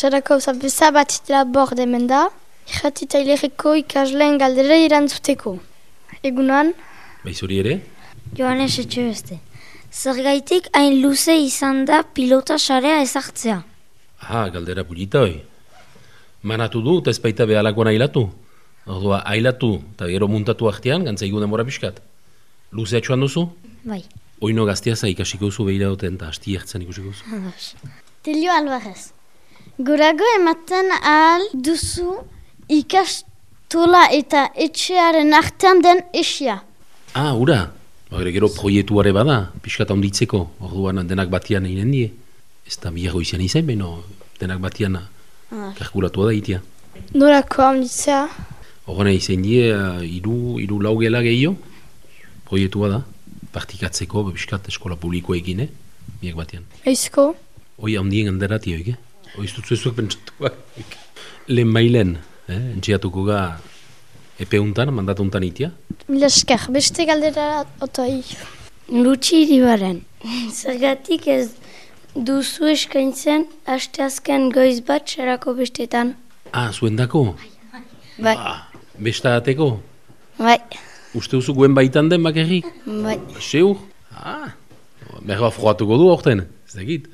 Sarako zabeza bat itela bord hemen da, irratita ilerreko ikasleen galdera irantzuteko. Egunan, Baizuri ere? Joanes etxe beste. Zergaitik hain luze izan da pilota sarea ezartzea. Ah, galdera pulita hoi. Manatu du eta ez baita behalakoan ailatu. Ordua, ailatu eta gero muntatu artean, gantza igu demora pixkat. Luzea txuan duzu? Bai. Oino gazteaza ikasiko duzu behira duten eta hasti ertzen ikusiko duzu. Tilio Alvarez. Gorago ematen ahal duzu ikastola eta etxearen artean den esia. Ah, ura. Bagre gero proietuare bada, pixkat handitzeko. Orduan denak batian eginen die. Ez da biago izan izan, beno denak batian Ah. kalkulatua da itia. Norako handitzea, Horrena izan die, uh, iru, iru lau gela gehiago, proietua da, partikatzeko, biskat eskola publikoa egine, biak batean. eizko, Hoi handien ganderati hoik, eh? Dutzu ezuek pentsatuak. Lehen mailen, eh? Entxeatuko ga epeuntan, mandatuntan itia. mila esker, beste galdera otoi. Lutsi iribaren. Zergatik ez duzu eskaintzen asteazken goiz bat sarako bestetan. Ah, zuen dako? Bai. Ah, besta ateko? Bai. Uste duzu guen baitan den bakarrik? Bai. Seur? Ah, berba frogatuko du horten, ez dakit.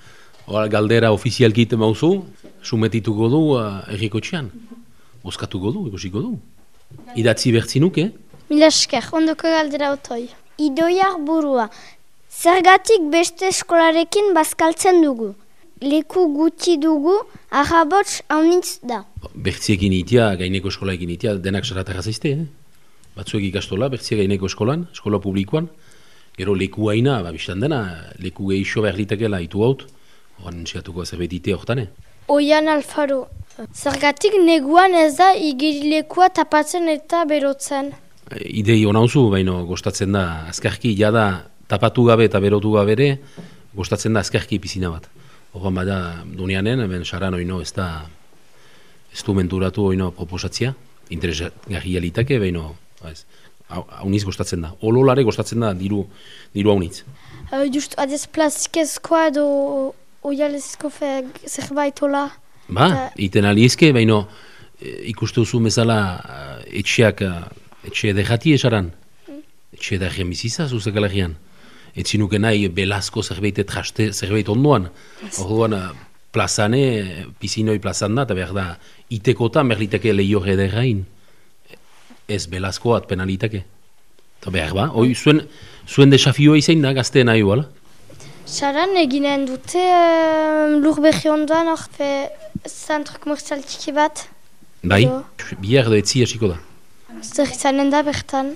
Hora galdera ofizialki ite mauzu, sumetituko du uh, erriko txean. Oskatuko du, ikusiko du. Idatzi bertzi nuke, Mila esker, ondoko galdera otoi. Idoiar burua. Zergatik beste eskolarekin bazkaltzen dugu. Leku gutxi dugu, ahabots haunitz da. bertziekin itia, gaineko eskola egin itia, denak saratara zaizte, eh? Batzuek ikastola, bertzie gaineko eskolan, eskola publikoan, gero leku haina, ba, biztan dena, leku geixo behar litekela itu haut, horan zerbait ite hortan, eh? Oian Alfaro. Zergatik neguan ez da igerilekua tapatzen eta berotzen. Idei hona huzu, baino gostatzen da, azkarki, jada tapatu gabe eta berotu gabe ere, gostatzen da azkarki pizina bat. Horban bada, dunianen, hemen saran oino ez da, ez du menturatu oino proposatzia, interesgarria litake, baino, ba ez, hau- hauniz gostatzen da. Ololare gostatzen da diru, diru haunitz. Uh, just adez plastikezkoa edo oialezko fe zerbait hola. Ba, Eta- iten aliezke, baino e, ikuste duzu bezala eh, etxeak, etxe dejati esaran. Etxe edagian biziza, zuzek alagian. Etzinuke nahi belazko zerbait traste, zerbait ondoan. Orduan, plazane, pizinoi plazan da, eta behar da, itekotan behar liteke lehio ederain. Ez belazko at penalitake. Eta behar ba, hoi, zuen, zuen desafioa izan da, gazteen nahi ala? Saran eginen dute uh, lur behi ondoan hor fe zentro komerzial txiki bat. Bai, bihar da etzi hasiko da. Zer izanen da bertan.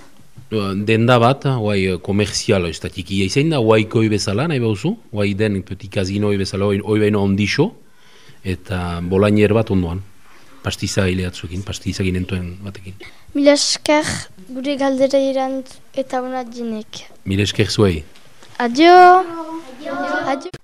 denda bat, guai komerzial estatikia izan da, guai koi bezala, nahi bauzu, guai den petit kazinoi bezala, oi, oi baino ondixo, eta bolainer bat ondoan. Pastiza hileatzuekin, pastiza ginentuen batekin. Mila esker gure galdera irant eta unat jinek. Mire esker zuei. Adio! Adio!